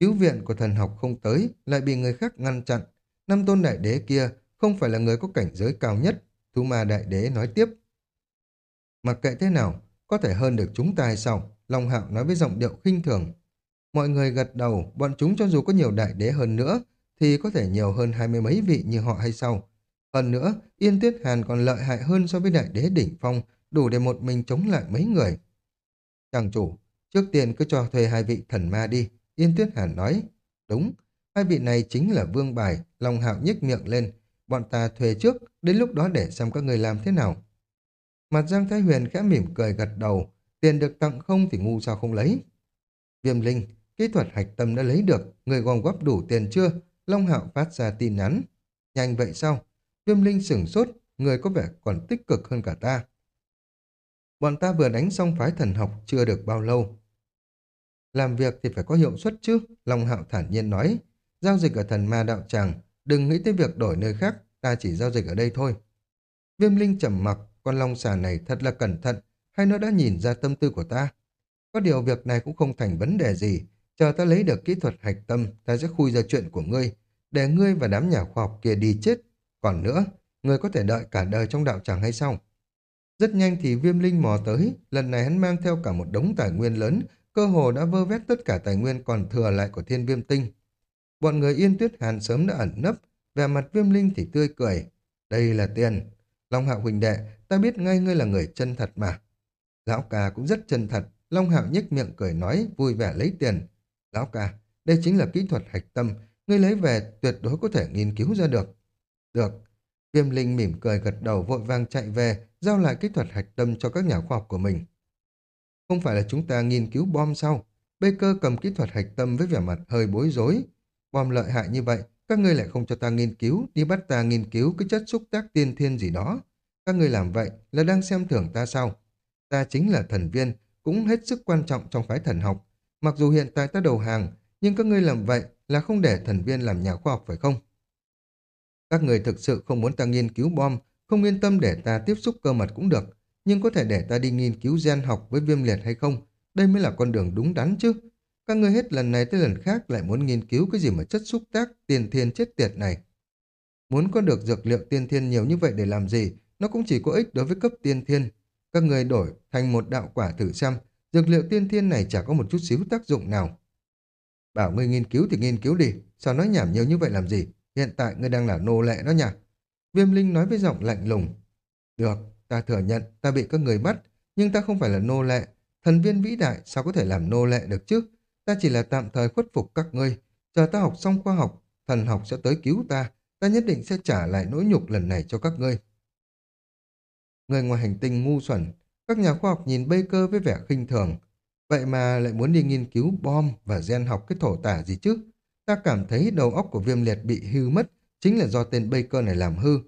[SPEAKER 1] cứu viện của thần học không tới lại bị người khác ngăn chặn. Năm tôn đại đế kia không phải là người có cảnh giới cao nhất, Thu Ma đại đế nói tiếp. Mặc kệ thế nào, có thể hơn được chúng ta hay sao? Long Hạo nói với giọng điệu khinh thường. Mọi người gật đầu, bọn chúng cho dù có nhiều đại đế hơn nữa, thì có thể nhiều hơn hai mươi mấy vị như họ hay sao? Hơn nữa, Yên Tuyết Hàn còn lợi hại hơn so với đại đế đỉnh phong, đủ để một mình chống lại mấy người. Chàng chủ, trước tiên cứ cho thuê hai vị thần ma đi, Yên Tuyết Hàn nói. Đúng, hai vị này chính là vương bài, Long Hạo nhếch miệng lên. Bọn ta thuê trước, đến lúc đó để xem các người làm thế nào. Mặt Giang Thái Huyền khẽ mỉm cười gật đầu, tiền được tặng không thì ngu sao không lấy. Viêm Linh, kỹ thuật hạch tâm đã lấy được, người gom góp đủ tiền chưa? Long Hạo phát ra tin nhắn. Nhanh vậy sao? Viêm Linh sửng sốt, người có vẻ còn tích cực hơn cả ta. Bọn ta vừa đánh xong phái thần học chưa được bao lâu. Làm việc thì phải có hiệu suất chứ, Long Hạo thản nhiên nói. Giao dịch ở thần ma đạo tràng, đừng nghĩ tới việc đổi nơi khác, ta chỉ giao dịch ở đây thôi. Viêm Linh trầm mặc, con long xà này thật là cẩn thận, hay nó đã nhìn ra tâm tư của ta? Có điều việc này cũng không thành vấn đề gì, chờ ta lấy được kỹ thuật hạch tâm, ta sẽ khui ra chuyện của ngươi, để ngươi và đám nhà khoa học kia đi chết. Còn nữa, người có thể đợi cả đời trong đạo tràng hay sao? Rất nhanh thì viêm linh mò tới, lần này hắn mang theo cả một đống tài nguyên lớn, cơ hồ đã vơ vét tất cả tài nguyên còn thừa lại của thiên viêm tinh. Bọn người yên tuyết hàn sớm đã ẩn nấp, vẻ mặt viêm linh thì tươi cười. Đây là tiền. Long hạo huỳnh đệ, ta biết ngay ngươi là người chân thật mà. Lão ca cũng rất chân thật, Long hạo nhếch miệng cười nói, vui vẻ lấy tiền. Lão ca, đây chính là kỹ thuật hạch tâm, ngươi lấy về tuyệt đối có thể nghiên cứu ra được. Được. Viêm linh mỉm cười gật đầu vội vàng chạy về, giao lại kỹ thuật hạch tâm cho các nhà khoa học của mình. Không phải là chúng ta nghiên cứu bom sao? Baker cầm kỹ thuật hạch tâm với vẻ mặt hơi bối rối. Bom lợi hại như vậy, các ngươi lại không cho ta nghiên cứu, đi bắt ta nghiên cứu cái chất xúc tác tiên thiên gì đó. Các ngươi làm vậy là đang xem thưởng ta sao? Ta chính là thần viên, cũng hết sức quan trọng trong phái thần học. Mặc dù hiện tại ta đầu hàng, nhưng các ngươi làm vậy là không để thần viên làm nhà khoa học phải không? Các người thực sự không muốn ta nghiên cứu bom, không yên tâm để ta tiếp xúc cơ mật cũng được, nhưng có thể để ta đi nghiên cứu gen học với viêm liệt hay không? Đây mới là con đường đúng đắn chứ. Các người hết lần này tới lần khác lại muốn nghiên cứu cái gì mà chất xúc tác tiền thiên chết tiệt này. Muốn có được dược liệu tiên thiên nhiều như vậy để làm gì, nó cũng chỉ có ích đối với cấp tiên thiên. Các người đổi thành một đạo quả thử xem, dược liệu tiên thiên này chả có một chút xíu tác dụng nào. Bảo ngươi nghiên cứu thì nghiên cứu đi, sao nói nhảm nhiều như vậy làm gì? Hiện tại ngươi đang là nô lệ đó nhỉ? Viêm Linh nói với giọng lạnh lùng. Được, ta thừa nhận ta bị các người bắt, nhưng ta không phải là nô lệ. Thần viên vĩ đại sao có thể làm nô lệ được chứ? Ta chỉ là tạm thời khuất phục các ngươi. Chờ ta học xong khoa học, thần học sẽ tới cứu ta. Ta nhất định sẽ trả lại nỗi nhục lần này cho các ngươi. Người ngoài hành tinh ngu xuẩn, các nhà khoa học nhìn Baker với vẻ khinh thường. Vậy mà lại muốn đi nghiên cứu bom và gen học cái thổ tả gì chứ? Ta cảm thấy đầu óc của viêm liệt bị hư mất, chính là do tên Baker này làm hư.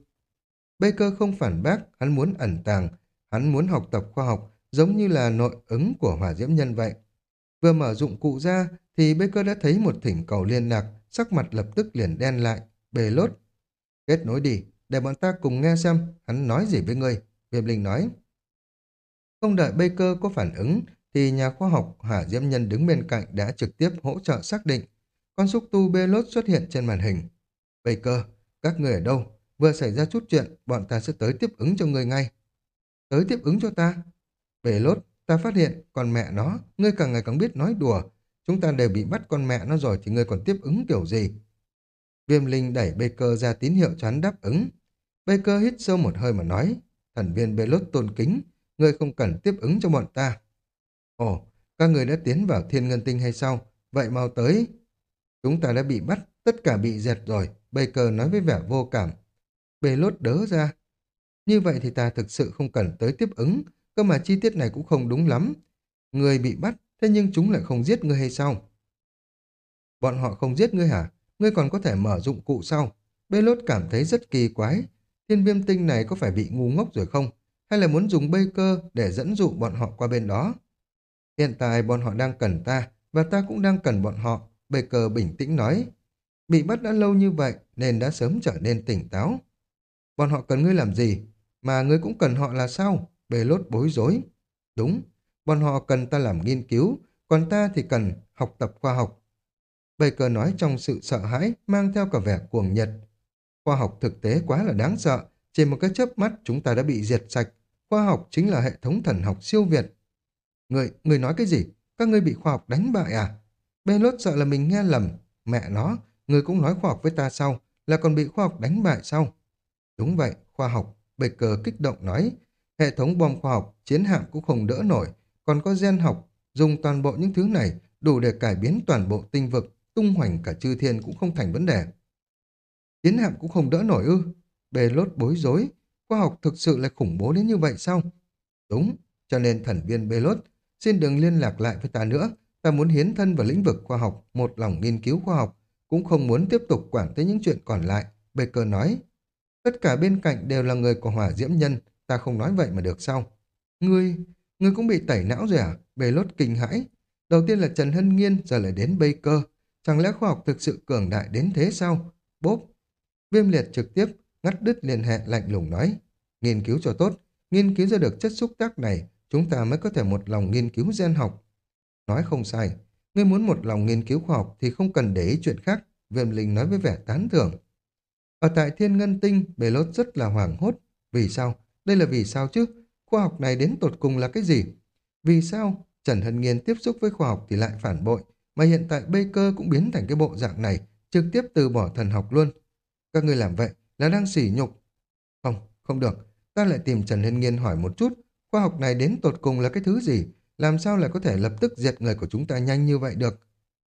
[SPEAKER 1] Baker không phản bác, hắn muốn ẩn tàng, hắn muốn học tập khoa học, giống như là nội ứng của hỏa diễm nhân vậy. Vừa mở dụng cụ ra, thì Baker đã thấy một thỉnh cầu liên lạc, sắc mặt lập tức liền đen lại, bề lốt. Kết nối đi, để bọn ta cùng nghe xem hắn nói gì với ngươi, Viêm Linh nói. Không đợi Baker có phản ứng, thì nhà khoa học hỏa diễm nhân đứng bên cạnh đã trực tiếp hỗ trợ xác định. Con xúc tu bê lốt xuất hiện trên màn hình. Baker, các người ở đâu? Vừa xảy ra chút chuyện, bọn ta sẽ tới tiếp ứng cho người ngay. Tới tiếp ứng cho ta? Bê lốt, ta phát hiện, con mẹ nó, ngươi càng ngày càng biết nói đùa. Chúng ta đều bị bắt con mẹ nó rồi thì ngươi còn tiếp ứng kiểu gì? Viêm Linh đẩy Baker ra tín hiệu cho hắn đáp ứng. Baker hít sâu một hơi mà nói, thần viên Belot tôn kính, ngươi không cần tiếp ứng cho bọn ta. Ồ, các người đã tiến vào thiên ngân tinh hay sao? Vậy mau tới. Chúng ta đã bị bắt, tất cả bị dẹt rồi, Baker nói với vẻ vô cảm. Belot đớ ra. Như vậy thì ta thực sự không cần tới tiếp ứng, cơ mà chi tiết này cũng không đúng lắm. Người bị bắt, thế nhưng chúng lại không giết ngươi hay sao? Bọn họ không giết ngươi hả? Ngươi còn có thể mở dụng cụ sau. Belot cảm thấy rất kỳ quái. Thiên viêm tinh này có phải bị ngu ngốc rồi không? Hay là muốn dùng Baker để dẫn dụ bọn họ qua bên đó? Hiện tại bọn họ đang cần ta, và ta cũng đang cần bọn họ. Baker bình tĩnh nói. Bị bắt đã lâu như vậy nên đã sớm trở nên tỉnh táo. Bọn họ cần ngươi làm gì? Mà ngươi cũng cần họ là sao? Bê lốt bối rối. Đúng, bọn họ cần ta làm nghiên cứu, còn ta thì cần học tập khoa học. Baker nói trong sự sợ hãi, mang theo cả vẻ cuồng nhiệt. Khoa học thực tế quá là đáng sợ, chỉ một cái chớp mắt chúng ta đã bị diệt sạch. Khoa học chính là hệ thống thần học siêu việt. Người, người nói cái gì? Các ngươi bị khoa học đánh bại à? Bê lốt sợ là mình nghe lầm. Mẹ nó, người cũng nói khoa học với ta sau, là còn bị khoa học đánh bại sau. Đúng vậy, khoa học, Baker kích động nói. Hệ thống bom khoa học, chiến hạm cũng không đỡ nổi, còn có gen học, dùng toàn bộ những thứ này đủ để cải biến toàn bộ tinh vực, tung hoành cả chư thiên cũng không thành vấn đề. Chiến hạm cũng không đỡ nổi ư. Bê lốt bối rối, khoa học thực sự là khủng bố đến như vậy sao? Đúng, cho nên thần viên Bê lốt, xin đừng liên lạc lại với ta nữa. Ta muốn hiến thân vào lĩnh vực khoa học, một lòng nghiên cứu khoa học, cũng không muốn tiếp tục quản tới những chuyện còn lại. Baker nói, tất cả bên cạnh đều là người của hỏa diễm nhân, ta không nói vậy mà được sao? Ngươi, ngươi cũng bị tẩy não rồi à? Bề lốt kinh hãi. Đầu tiên là Trần Hân Nghiên, giờ lại đến Baker. Chẳng lẽ khoa học thực sự cường đại đến thế sao? Bốp. Viêm liệt trực tiếp, ngắt đứt liên hệ lạnh lùng nói. Nghiên cứu cho tốt, nghiên cứu ra được chất xúc tác này, chúng ta mới có thể một lòng nghiên cứu gen học. Nói không sai, ngươi muốn một lòng nghiên cứu khoa học thì không cần để ý chuyện khác, viêm linh nói với vẻ tán thưởng. Ở tại thiên ngân tinh, bề lốt rất là hoảng hốt. Vì sao? Đây là vì sao chứ? Khoa học này đến tột cùng là cái gì? Vì sao? Trần Hân Nghiên tiếp xúc với khoa học thì lại phản bội, mà hiện tại Baker cũng biến thành cái bộ dạng này, trực tiếp từ bỏ thần học luôn. Các ngươi làm vậy là đang sỉ nhục. Không, không được. Ta lại tìm Trần Hân Nghiên hỏi một chút, khoa học này đến tột cùng là cái thứ gì? Làm sao lại có thể lập tức diệt người của chúng ta nhanh như vậy được?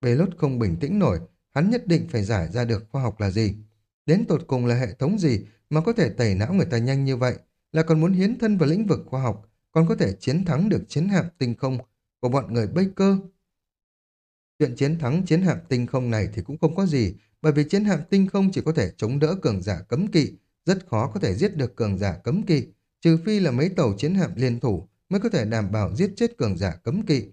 [SPEAKER 1] Bê lốt không bình tĩnh nổi, hắn nhất định phải giải ra được khoa học là gì. Đến tột cùng là hệ thống gì mà có thể tẩy não người ta nhanh như vậy, là còn muốn hiến thân vào lĩnh vực khoa học, còn có thể chiến thắng được chiến hạm tinh không của bọn người Baker. Chuyện chiến thắng chiến hạm tinh không này thì cũng không có gì, bởi vì chiến hạm tinh không chỉ có thể chống đỡ cường giả cấm kỵ, rất khó có thể giết được cường giả cấm kỵ, trừ phi là mấy tàu chiến hạm liên thủ mới có thể đảm bảo giết chết cường giả cấm kỵ.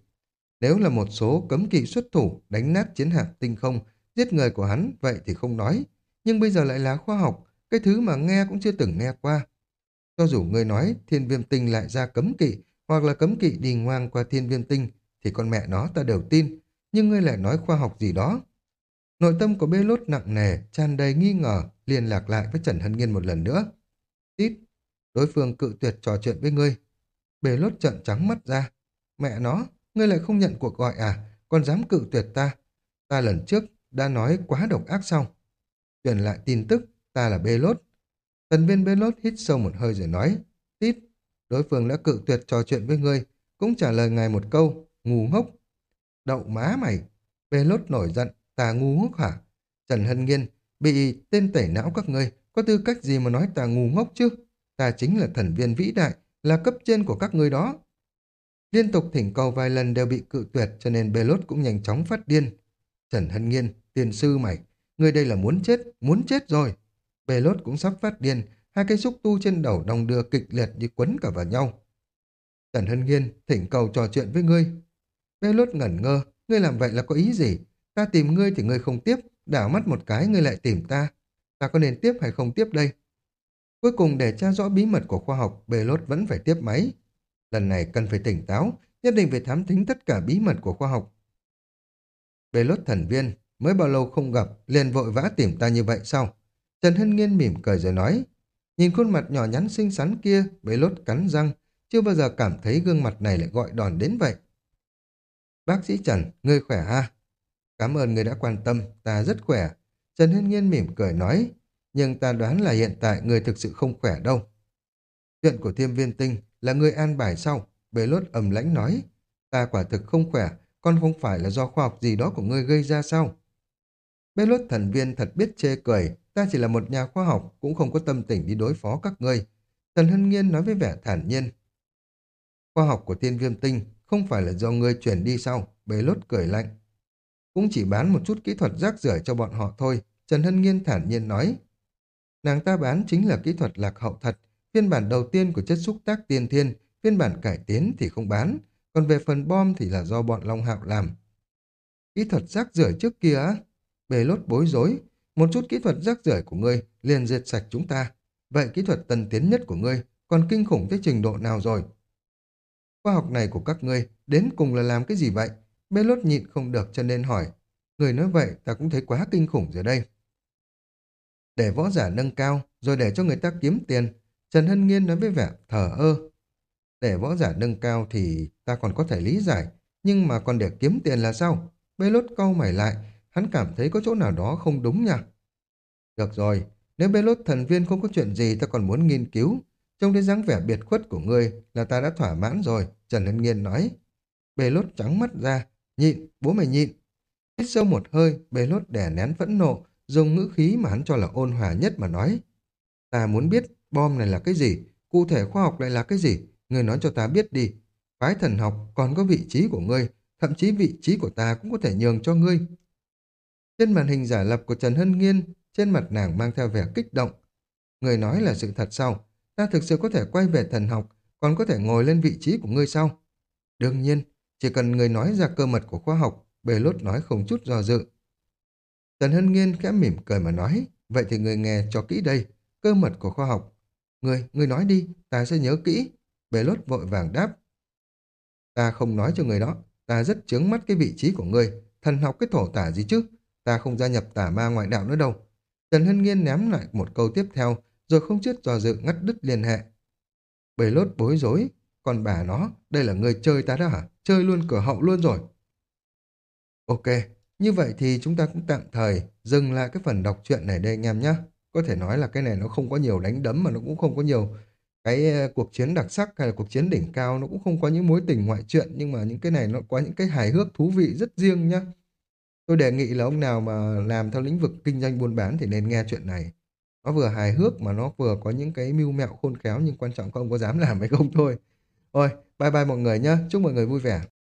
[SPEAKER 1] Nếu là một số cấm kỵ xuất thủ đánh nát chiến hạm tinh không, giết người của hắn, vậy thì không nói. Nhưng bây giờ lại là khoa học, cái thứ mà nghe cũng chưa từng nghe qua. Cho dù người nói thiên viêm tinh lại ra cấm kỵ, hoặc là cấm kỵ đi ngoang qua thiên viêm tinh, thì con mẹ nó ta đều tin, nhưng ngươi lại nói khoa học gì đó. Nội tâm của bê lốt nặng nề, tràn đầy nghi ngờ, liên lạc lại với Trần Hân Nghiên một lần nữa. Tít, đối phương cự tuyệt trò chuyện với ngươi. Bê lốt trợn trắng mắt ra. Mẹ nó, ngươi lại không nhận cuộc gọi à, còn dám cự tuyệt ta. Ta lần trước đã nói quá độc ác xong. Truyền lại tin tức, ta là bê lốt. Tần viên bê lốt hít sâu một hơi rồi nói. Tít, đối phương đã cự tuyệt trò chuyện với ngươi, cũng trả lời ngài một câu, ngu ngốc. Đậu má mày. Bê lốt nổi giận, ta ngu ngốc hả? Trần Hân Nghiên, bị tên tẩy não các ngươi, có tư cách gì mà nói ta ngu ngốc chứ? Ta chính là thần viên vĩ đại, là cấp trên của các ngươi đó. Liên tục thỉnh cầu vài lần đều bị cự tuyệt cho nên Belot cũng nhanh chóng phát điên. Trần Hân Nghiên, tiền sư mày, ngươi đây là muốn chết, muốn chết rồi. Belot cũng sắp phát điên, hai cây xúc tu trên đầu đồng đưa kịch liệt như quấn cả vào nhau. Trần Hân Nghiên thỉnh cầu trò chuyện với ngươi. Belot ngẩn ngơ, ngươi làm vậy là có ý gì? Ta tìm ngươi thì ngươi không tiếp, đảo mắt một cái ngươi lại tìm ta. Ta có nên tiếp hay không tiếp đây? Cuối cùng để tra rõ bí mật của khoa học, Belot vẫn phải tiếp máy. Lần này cần phải tỉnh táo, nhất định phải thám thính tất cả bí mật của khoa học. Belot thần viên, mới bao lâu không gặp, liền vội vã tìm ta như vậy sao? Trần Hân Nghiên mỉm cười rồi nói. Nhìn khuôn mặt nhỏ nhắn xinh xắn kia, Belot cắn răng, chưa bao giờ cảm thấy gương mặt này lại gọi đòn đến vậy. Bác sĩ Trần, ngươi khỏe ha? Cảm ơn người đã quan tâm, ta rất khỏe. Trần Hân Nghiên mỉm cười nói, nhưng ta đoán là hiện tại người thực sự không khỏe đâu. Chuyện của thiêm viên tinh là người an bài sau, bế lốt ẩm lãnh nói, ta quả thực không khỏe, con không phải là do khoa học gì đó của ngươi gây ra sao? Bế lốt thần viên thật biết chê cười, ta chỉ là một nhà khoa học, cũng không có tâm tình đi đối phó các ngươi. Thần Hân Nghiên nói với vẻ thản nhiên. Khoa học của thiên viêm tinh không phải là do ngươi chuyển đi sau, bế lốt cười lạnh. Cũng chỉ bán một chút kỹ thuật rác rưởi cho bọn họ thôi, Trần Hân Nghiên thản nhiên nói. Nàng ta bán chính là kỹ thuật lạc hậu thật, phiên bản đầu tiên của chất xúc tác tiên thiên, phiên bản cải tiến thì không bán, còn về phần bom thì là do bọn Long Hạo làm. Kỹ thuật rác rưởi trước kia á? Bề lốt bối rối, một chút kỹ thuật rác rưởi của ngươi liền diệt sạch chúng ta. vậy kỹ thuật tân tiến nhất của ngươi còn kinh khủng tới trình độ nào rồi? Khoa học này của các ngươi đến cùng là làm cái gì vậy? Bê lốt nhịn không được cho nên hỏi. Người nói vậy ta cũng thấy quá kinh khủng rồi đây. Để võ giả nâng cao, rồi để cho người ta kiếm tiền, Trần Hân Nghiên nói với vẻ thở ơ. Để võ giả nâng cao thì ta còn có thể lý giải, nhưng mà còn để kiếm tiền là sao? Bê lốt câu mày lại, hắn cảm thấy có chỗ nào đó không đúng nha. Được rồi, nếu bê lốt thần viên không có chuyện gì ta còn muốn nghiên cứu, trong cái dáng vẻ biệt khuất của ngươi là ta đã thỏa mãn rồi, Trần Hân Nghiên nói. Bê lốt trắng mắt ra, nhịn, bố mày nhịn. Hít sâu một hơi, bê lốt đè nén phẫn nộ, dùng ngữ khí mà hắn cho là ôn hòa nhất mà nói. Ta muốn biết bom này là cái gì, cụ thể khoa học lại là cái gì, ngươi nói cho ta biết đi. Phái thần học còn có vị trí của ngươi, thậm chí vị trí của ta cũng có thể nhường cho ngươi. Trên màn hình giả lập của Trần Hân Nghiên, trên mặt nàng mang theo vẻ kích động. Người nói là sự thật sao? Ta thực sự có thể quay về thần học, còn có thể ngồi lên vị trí của ngươi sao? Đương nhiên, chỉ cần người nói ra cơ mật của khoa học, bề lốt nói không chút do dự. Trần Hân Nghiên khẽ mỉm cười mà nói, vậy thì người nghe cho kỹ đây, cơ mật của khoa học. Người, người nói đi, ta sẽ nhớ kỹ. Bề lốt vội vàng đáp. Ta không nói cho người đó, ta rất chướng mắt cái vị trí của người, thần học cái thổ tả gì chứ, ta không gia nhập tả ma ngoại đạo nữa đâu. Trần Hân Nghiên ném lại một câu tiếp theo, rồi không chút do dự ngắt đứt liên hệ. Bề lốt bối rối, còn bà nó, đây là người chơi ta đó hả? Chơi luôn cửa hậu luôn rồi. Ok, như vậy thì chúng ta cũng tạm thời dừng lại cái phần đọc truyện này đây anh em nhé. Có thể nói là cái này nó không có nhiều đánh đấm mà nó cũng không có nhiều cái ờ, cuộc chiến đặc sắc hay là cuộc chiến đỉnh cao nó cũng không có những mối tình ngoại truyện nhưng mà những cái này nó có những cái hài hước thú vị rất riêng nhá. Tôi đề nghị là ông nào mà làm theo lĩnh vực kinh doanh buôn bán thì nên nghe chuyện này. Nó vừa hài hước mà nó vừa có những cái mưu mẹo khôn khéo nhưng quan trọng không có dám *laughs* làm hay không thôi. Thôi, bye bye mọi người nhé. Chúc mọi người vui vẻ.